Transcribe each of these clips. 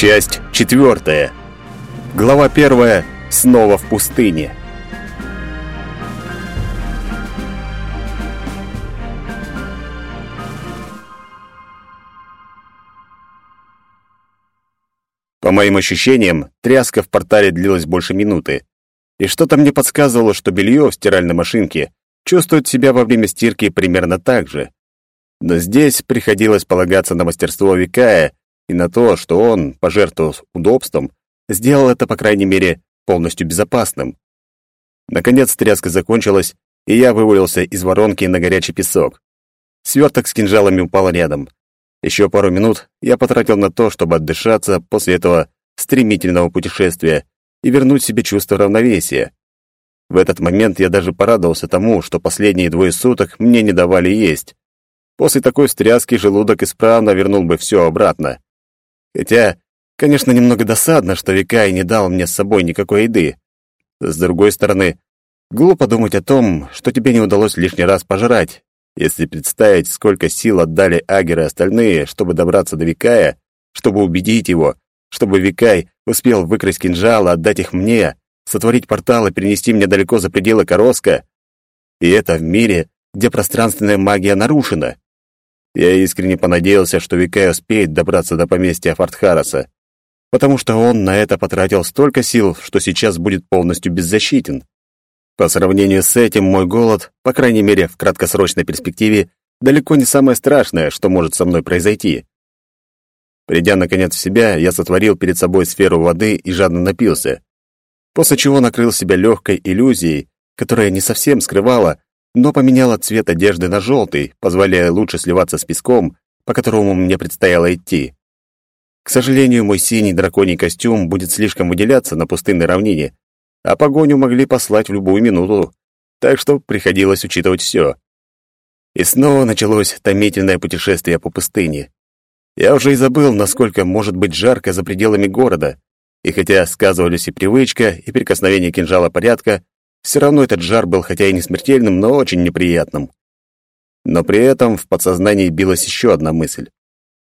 Часть четвертая. Глава первая. Снова в пустыне. По моим ощущениям, тряска в портале длилась больше минуты. И что-то мне подсказывало, что белье в стиральной машинке чувствует себя во время стирки примерно так же. Но здесь приходилось полагаться на мастерство Викая и на то, что он, пожертвовав удобством, сделал это, по крайней мере, полностью безопасным. Наконец тряска закончилась, и я вывалился из воронки на горячий песок. Сверток с кинжалами упал рядом. Еще пару минут я потратил на то, чтобы отдышаться после этого стремительного путешествия и вернуть себе чувство равновесия. В этот момент я даже порадовался тому, что последние двое суток мне не давали есть. После такой встряски желудок исправно вернул бы все обратно. Хотя, конечно, немного досадно, что Викай не дал мне с собой никакой еды. С другой стороны, глупо думать о том, что тебе не удалось лишний раз пожрать, если представить, сколько сил отдали Агер и остальные, чтобы добраться до Викая, чтобы убедить его, чтобы Викай успел выкрасть кинжал и отдать их мне, сотворить портал и перенести меня далеко за пределы Короска. И это в мире, где пространственная магия нарушена. Я искренне понадеялся, что Викай успеет добраться до поместья Фортхараса, потому что он на это потратил столько сил, что сейчас будет полностью беззащитен. По сравнению с этим мой голод, по крайней мере, в краткосрочной перспективе, далеко не самое страшное, что может со мной произойти. Придя наконец в себя, я сотворил перед собой сферу воды и жадно напился, после чего накрыл себя легкой иллюзией, которая не совсем скрывала, но поменяла цвет одежды на желтый, позволяя лучше сливаться с песком, по которому мне предстояло идти. К сожалению, мой синий драконий костюм будет слишком выделяться на пустынной равнине, а погоню могли послать в любую минуту, так что приходилось учитывать все. И снова началось томительное путешествие по пустыне. Я уже и забыл, насколько может быть жарко за пределами города, и хотя сказывались и привычка, и прикосновение кинжала порядка, все равно этот жар был хотя и не смертельным, но очень неприятным. Но при этом в подсознании билась еще одна мысль.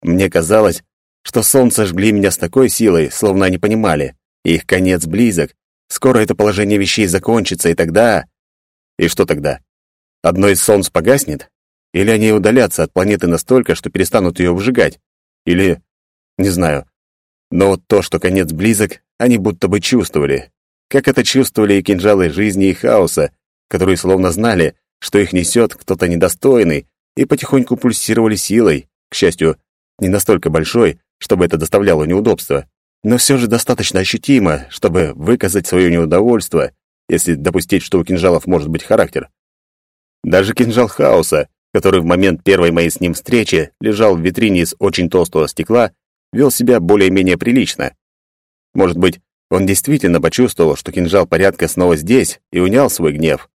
Мне казалось, что солнце жгли меня с такой силой, словно они понимали, их конец близок, Скоро это положение вещей закончится, и тогда... И что тогда? Одно из солнц погаснет? Или они удалятся от планеты настолько, что перестанут ее выжигать? Или... Не знаю. Но вот то, что конец близок, они будто бы чувствовали. Как это чувствовали и кинжалы жизни и хаоса, которые словно знали, что их несет кто-то недостойный, и потихоньку пульсировали силой, к счастью, не настолько большой, чтобы это доставляло неудобства но все же достаточно ощутимо, чтобы выказать свое неудовольство, если допустить, что у кинжалов может быть характер. Даже кинжал хаоса, который в момент первой моей с ним встречи лежал в витрине из очень толстого стекла, вел себя более-менее прилично. Может быть, он действительно почувствовал, что кинжал порядка снова здесь и унял свой гнев.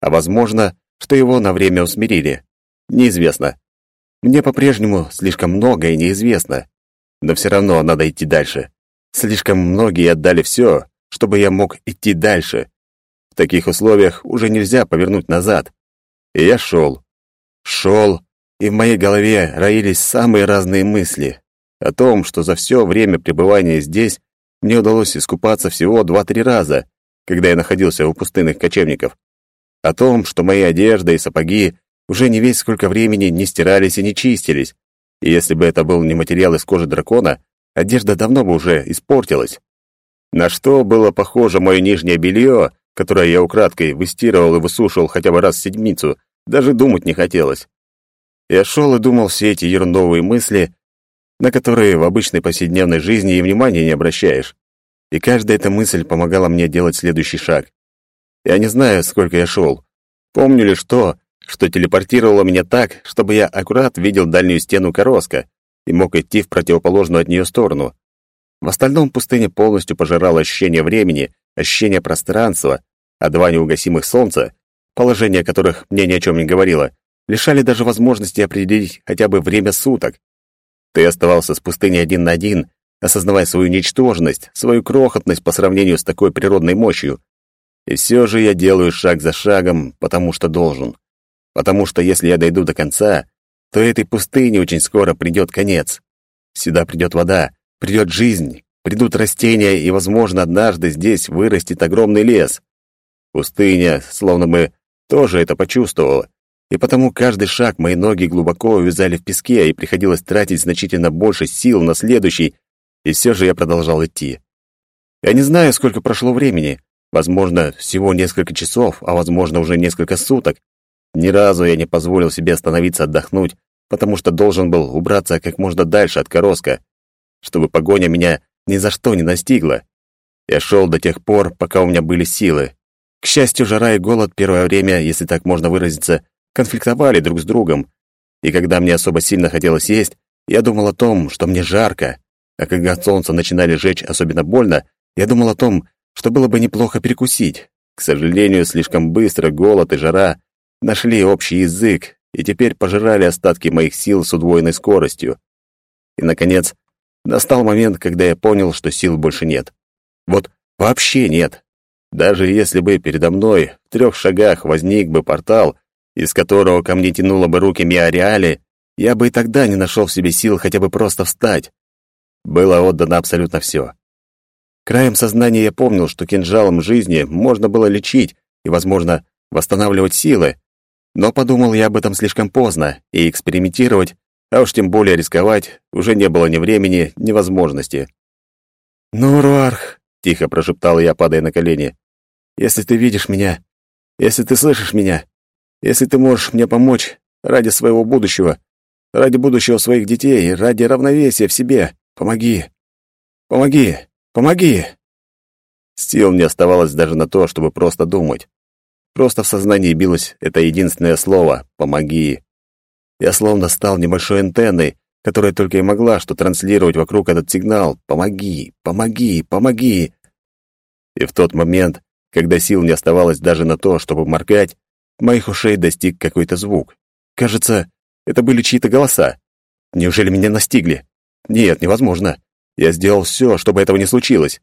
А возможно, что его на время усмирили. Неизвестно. Мне по-прежнему слишком многое неизвестно. Но все равно надо идти дальше. Слишком многие отдали все, чтобы я мог идти дальше. В таких условиях уже нельзя повернуть назад. И я шел. Шел, и в моей голове роились самые разные мысли. О том, что за все время пребывания здесь мне удалось искупаться всего два-три раза, когда я находился у пустынных кочевников. О том, что мои одежда и сапоги уже не весь сколько времени не стирались и не чистились. И если бы это был не материал из кожи дракона, одежда давно бы уже испортилась. На что было похоже мое нижнее белье, которое я украдкой выстирывал и высушивал хотя бы раз в седмицу, даже думать не хотелось. Я шел и думал все эти ерундовые мысли, на которые в обычной повседневной жизни и внимания не обращаешь. И каждая эта мысль помогала мне делать следующий шаг. Я не знаю, сколько я шел. Помню лишь то, что телепортировало меня так, чтобы я аккурат видел дальнюю стену Короска, и мог идти в противоположную от нее сторону. В остальном пустыня полностью пожирала ощущение времени, ощущение пространства, а два неугасимых солнца, положение которых мне ни о чем не говорило, лишали даже возможности определить хотя бы время суток. Ты оставался с пустыней один на один, осознавая свою ничтожность, свою крохотность по сравнению с такой природной мощью. И все же я делаю шаг за шагом, потому что должен. Потому что если я дойду до конца, то этой пустыне очень скоро придет конец. Сюда придет вода, придет жизнь, придут растения, и, возможно, однажды здесь вырастет огромный лес. Пустыня, словно бы, тоже это почувствовала, и потому каждый шаг мои ноги глубоко увязали в песке, и приходилось тратить значительно больше сил на следующий, и все же я продолжал идти. Я не знаю, сколько прошло времени, возможно, всего несколько часов, а возможно, уже несколько суток. Ни разу я не позволил себе остановиться отдохнуть, потому что должен был убраться как можно дальше от Короска, чтобы погоня меня ни за что не настигла. Я шел до тех пор, пока у меня были силы. К счастью, жара и голод первое время, если так можно выразиться, конфликтовали друг с другом. И когда мне особо сильно хотелось есть, я думал о том, что мне жарко. А когда солнце начинали жечь особенно больно, я думал о том, что было бы неплохо перекусить. К сожалению, слишком быстро голод и жара нашли общий язык и теперь пожирали остатки моих сил с удвоенной скоростью. И, наконец, настал момент, когда я понял, что сил больше нет. Вот вообще нет. Даже если бы передо мной в трех шагах возник бы портал, из которого ко мне тянуло бы руки Миариали, я бы и тогда не нашел в себе сил хотя бы просто встать. Было отдано абсолютно все. Краем сознания я помнил, что кинжалом жизни можно было лечить и, возможно, восстанавливать силы, но подумал я об этом слишком поздно, и экспериментировать, а уж тем более рисковать, уже не было ни времени, ни возможности. «Ну, Руарх», — тихо прошептал я, падая на колени, — «если ты видишь меня, если ты слышишь меня, если ты можешь мне помочь ради своего будущего, ради будущего своих детей, ради равновесия в себе, помоги, помоги, помоги!» Сил не оставалось даже на то, чтобы просто думать. Просто в сознании билось это единственное слово «помоги». Я словно стал небольшой антенной, которая только и могла что транслировать вокруг этот сигнал «помоги, помоги, помоги». И в тот момент, когда сил не оставалось даже на то, чтобы моргать, моих ушей достиг какой-то звук. Кажется, это были чьи-то голоса. Неужели меня настигли? Нет, невозможно. Я сделал все, чтобы этого не случилось.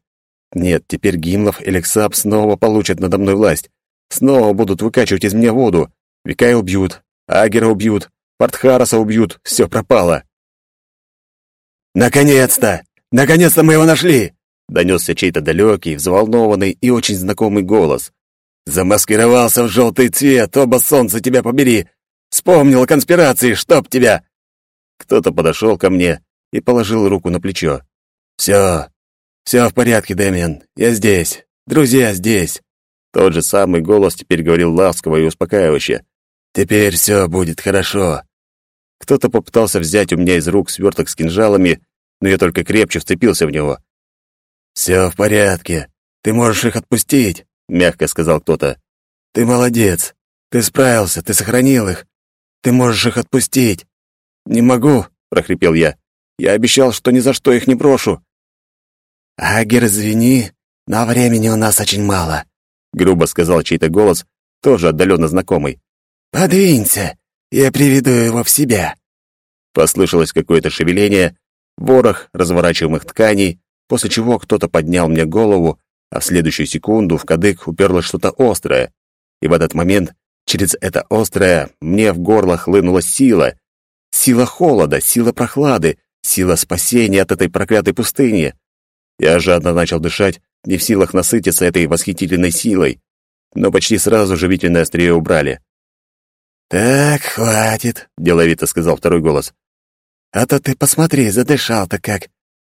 Нет, теперь Гимлов и Лексап снова получат надо мной власть. Снова будут выкачивать из меня воду. Викая убьют, Агера убьют, Портхараса убьют. Все пропало. «Наконец-то! Наконец-то мы его нашли!» Донесся чей-то далекий, взволнованный и очень знакомый голос. «Замаскировался в желтый цвет, оба солнца тебя побери! Вспомнил о конспирации, чтоб тебя!» Кто-то подошел ко мне и положил руку на плечо. «Все, все в порядке, Дэмиан, я здесь, друзья здесь. Тот же самый голос теперь говорил ласково и успокаивающе. «Теперь все будет хорошо». Кто-то попытался взять у меня из рук сверток с кинжалами, но я только крепче вцепился в него. «Все в порядке. Ты можешь их отпустить», — мягко сказал кто-то. «Ты молодец. Ты справился, ты сохранил их. Ты можешь их отпустить». «Не могу», — прохрипел я. «Я обещал, что ни за что их не брошу». «Агер, извини, но времени у нас очень мало. — грубо сказал чей-то голос, тоже отдаленно знакомый. «Подвинься, я приведу его в себя». Послышалось какое-то шевеление, ворох разворачиваемых тканей, после чего кто-то поднял мне голову, а в следующую секунду в кадык уперлось что-то острое. И в этот момент через это острое мне в горло хлынула сила. Сила холода, сила прохлады, сила спасения от этой проклятой пустыни. Я жадно начал дышать, не в силах насытиться этой восхитительной силой, но почти сразу живительное острие убрали. «Так, хватит», — деловито сказал второй голос. «А то ты посмотри, задышал-то как,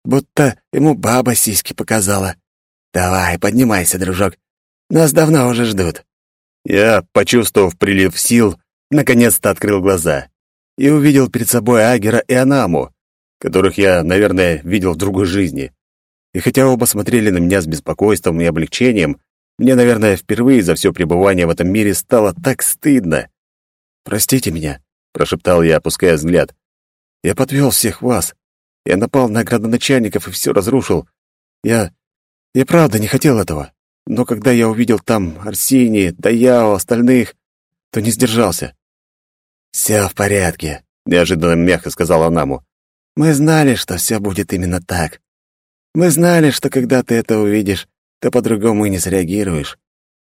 будто ему баба сиськи показала. Давай, поднимайся, дружок, нас давно уже ждут». Я, почувствовав прилив сил, наконец-то открыл глаза и увидел перед собой Агера и Анаму, которых я, наверное, видел в другой жизни. И хотя оба смотрели на меня с беспокойством и облегчением, мне, наверное, впервые за все пребывание в этом мире стало так стыдно. «Простите меня», — прошептал я, опуская взгляд. «Я подвел всех вас. Я напал на градоначальников и все разрушил. Я... я правда не хотел этого. Но когда я увидел там Арсении, Даяо, остальных, то не сдержался». «Все в порядке», — неожиданно мягко сказала Анаму. «Мы знали, что все будет именно так. Мы знали, что когда ты это увидишь, то по-другому и не среагируешь.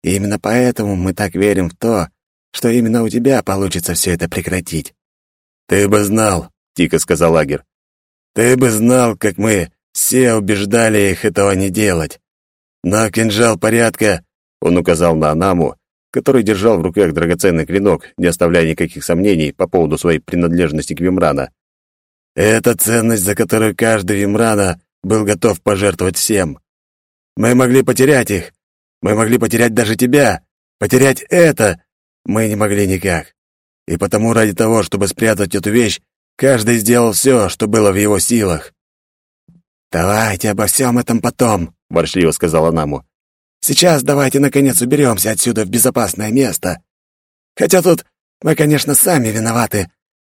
И именно поэтому мы так верим в то, что именно у тебя получится все это прекратить. Ты бы знал, тихо сказал Агер. Ты бы знал, как мы Все убеждали их этого не делать. Но кинжал порядка, он указал на Анаму, который держал в руках драгоценный клинок, не оставляя никаких сомнений по поводу своей принадлежности к Вимрана. Это ценность, за которую каждый Вимрана был готов пожертвовать всем. Мы могли потерять их. Мы могли потерять даже тебя. Потерять это мы не могли никак. И потому ради того, чтобы спрятать эту вещь, каждый сделал все, что было в его силах. «Давайте обо всем этом потом», — воршливо сказала Наму. «Сейчас давайте, наконец, уберемся отсюда в безопасное место. Хотя тут мы, конечно, сами виноваты.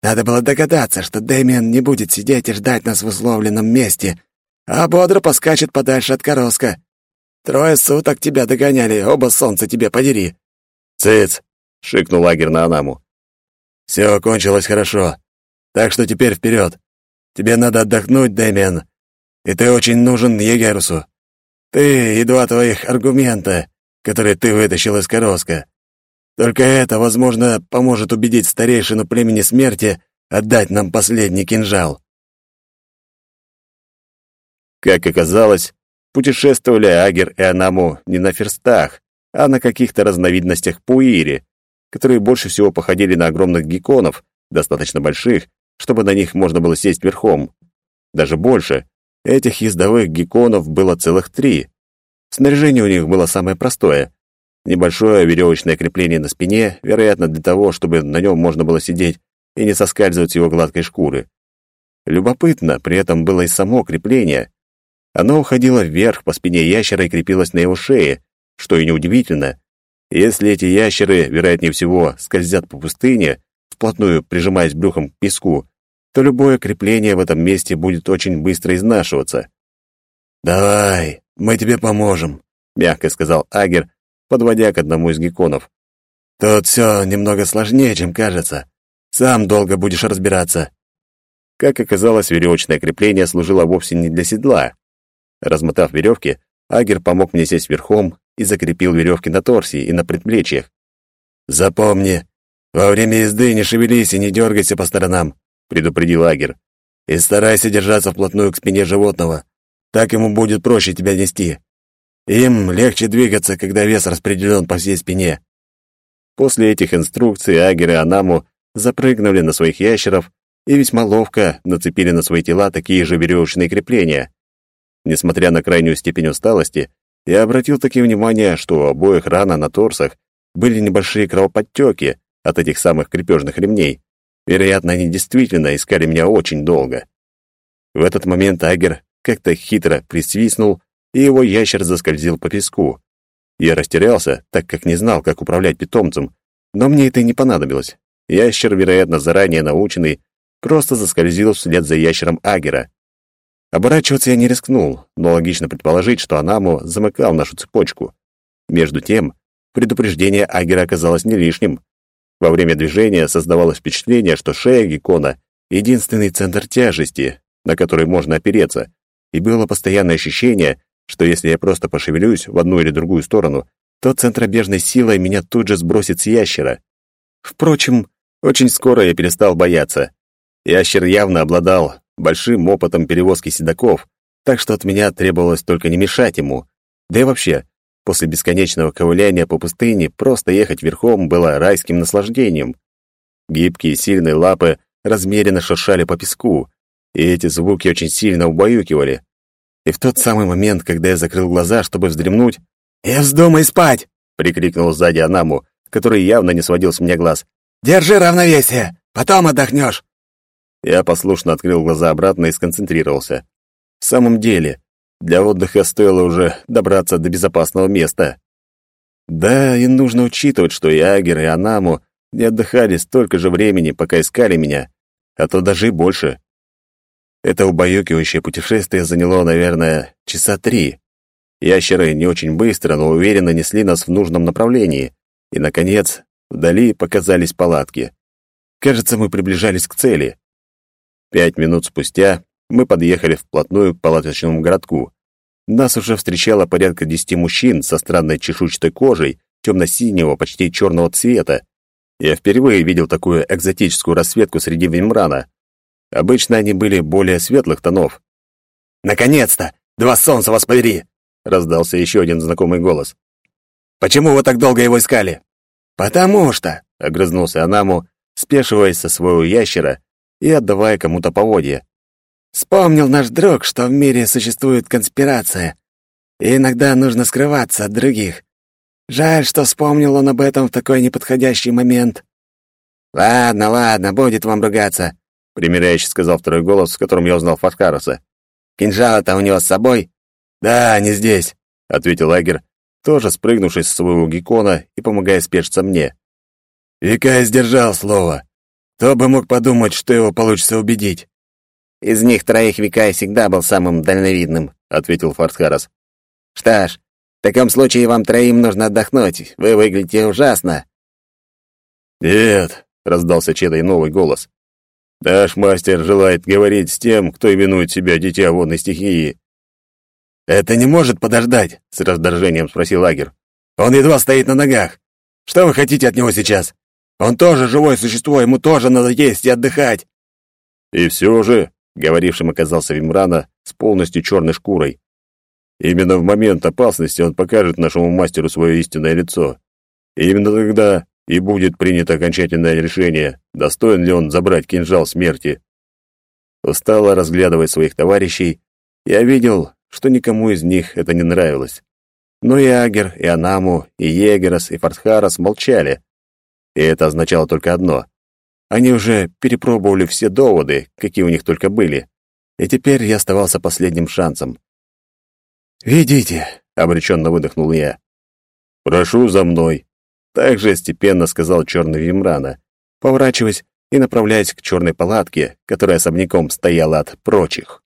Надо было догадаться, что Дэмиан не будет сидеть и ждать нас в условленном месте, а бодро поскачет подальше от Короска. Трое суток тебя догоняли, оба солнца тебе подери». «Цыц!» — шикнул лагерь на Анаму. «Все кончилось хорошо. Так что теперь вперед. Тебе надо отдохнуть, Дэмиан, и ты очень нужен Егерусу. Ты и два твоих аргумента, которые ты вытащил из Короска. Только это, возможно, поможет убедить старейшину племени смерти отдать нам последний кинжал. Как оказалось, путешествовали Агер и Анаму не на ферстах, а на каких-то разновидностях пуири, которые больше всего походили на огромных гекконов, достаточно больших, чтобы на них можно было сесть верхом. Даже больше, Этих ездовых гекконов было целых три. Снаряжение у них было самое простое. Небольшое веревочное крепление на спине, вероятно, для того, чтобы на нем можно было сидеть и не соскальзывать с его гладкой шкуры. Любопытно, при этом было и само крепление. Оно уходило вверх по спине ящера и крепилось на его шее, что и неудивительно. Если эти ящеры, вероятнее всего, скользят по пустыне, вплотную прижимаясь брюхом к песку, то любое крепление в этом месте будет очень быстро изнашиваться. «Давай, мы тебе поможем», — мягко сказал Агер, подводя к одному из гекконов. «Тут все немного сложнее, чем кажется. Сам долго будешь разбираться». Как оказалось, веревочное крепление служило вовсе не для седла. Размотав веревки, Агер помог мне сесть верхом и закрепил веревки на торсе и на предплечьях. «Запомни, во время езды не шевелись и не дергайся по сторонам предупредил Агер. «И старайся держаться вплотную к спине животного. Так ему будет проще тебя нести. Им легче двигаться, когда вес распределен по всей спине». После этих инструкций Агер и Анаму запрыгнули на своих ящеров и весьма ловко нацепили на свои тела такие же веревочные крепления. Несмотря на крайнюю степень усталости, я обратил такие внимание, что у обоих рана на торсах были небольшие кровоподтеки от этих самых крепежных ремней. Вероятно, они действительно искали меня очень долго. В этот момент Агер как-то хитро присвистнул, и его ящер заскользил по песку. Я растерялся, так как не знал, как управлять питомцем, но мне это не понадобилось. Ящер, вероятно, заранее наученный, просто заскользил вслед за ящером Агера. Оборачиваться я не рискнул, но логично предположить, что Анаму замыкал нашу цепочку. Между тем, предупреждение Агера оказалось не лишним. Во время движения создавалось впечатление, что шея геккона — единственный центр тяжести, на который можно опереться, и было постоянное ощущение, что если я просто пошевелюсь в одну или другую сторону, то центробежной силой меня тут же сбросит с ящера. Впрочем, очень скоро я перестал бояться. Ящер явно обладал большим опытом перевозки седаков, так что от меня требовалось только не мешать ему. Да и вообще, После бесконечного ковыляния по пустыне просто ехать верхом было райским наслаждением. Гибкие сильные лапы размеренно шуршали по песку, и эти звуки очень сильно убаюкивали. И в тот самый момент, когда я закрыл глаза, чтобы вздремнуть, «И вздумай спать!» — прикрикнул сзади Анаму, который явно не сводил с меня глаз. «Держи равновесие! Потом отдохнешь!» Я послушно открыл глаза обратно и сконцентрировался. В самом деле, для отдыха стоило уже добраться до безопасного места. Да, и нужно учитывать, что и Агер, и Анаму не отдыхали столько же времени, пока искали меня, а то даже и больше. Это убаюкивающее путешествие заняло, наверное, часа три. Ящеры не очень быстро, но уверенно несли нас в нужном направлении. И, наконец, вдали показались палатки. Кажется, мы приближались к цели. Пять минут спустя мы подъехали вплотную к палаточному городку. Нас уже встречало порядка десяти мужчин со странной чешуйчатой кожей, темно-синего, почти черного цвета. Я впервые видел такую экзотическую расцветку среди вимрана. Обычно они были более светлых тонов. Наконец-то! Два солнца вас повери!» — раздался еще один знакомый голос. «Почему вы так долго его искали?» «Потому что», — огрызнулся Анаму, спешиваясь со своего ящера и отдавая кому-то поводья. «Вспомнил наш друг, что в мире существует конспирация, и иногда нужно скрываться от других. Жаль, что вспомнил он об этом в такой неподходящий момент». «Ладно, ладно, будет вам ругаться», — примиряюще сказал второй голос, в котором я узнал Фаркароса. «Кинжал-то у него с собой?» «Да, не здесь», — ответил Лагер, тоже спрыгнувший с своего геккона и помогая спешиться мне. Вика сдержал слово. Кто бы мог подумать, что его получится убедить? «Из них троих Вика всегда был самым дальновидным», — ответил Фарсхарас. «Что ж, в таком случае вам троим нужно отдохнуть. Вы выглядите ужасно». «Нет», — раздался чей-то новый голос. «Наш мастер желает говорить с тем, кто именует себя дитя водной стихии». «Это не может подождать?» — с раздражением спросил Лагер. «Он едва стоит на ногах. Что вы хотите от него сейчас? Он тоже живое существо, ему тоже надо есть и отдыхать». И все же, говорившим оказался Вимрана с полностью черной шкурой. Именно в момент опасности он покажет нашему мастеру свое истинное лицо. И именно тогда и будет принято окончательное решение, достоин ли он забрать кинжал смерти. Устало разглядывая своих товарищей, я видел, что никому из них это не нравилось. Но и Агер, и Анаму, и Егерас, и Фартхарас молчали. И это означало только одно. Они уже перепробовали все доводы, какие у них только были. И теперь я оставался последним шансом. «Ведите», — обреченно выдохнул я. «Прошу за мной», — также степенно сказал черный Вимрана, поворачиваясь и направляясь к черной палатке, которая особняком стояла от прочих.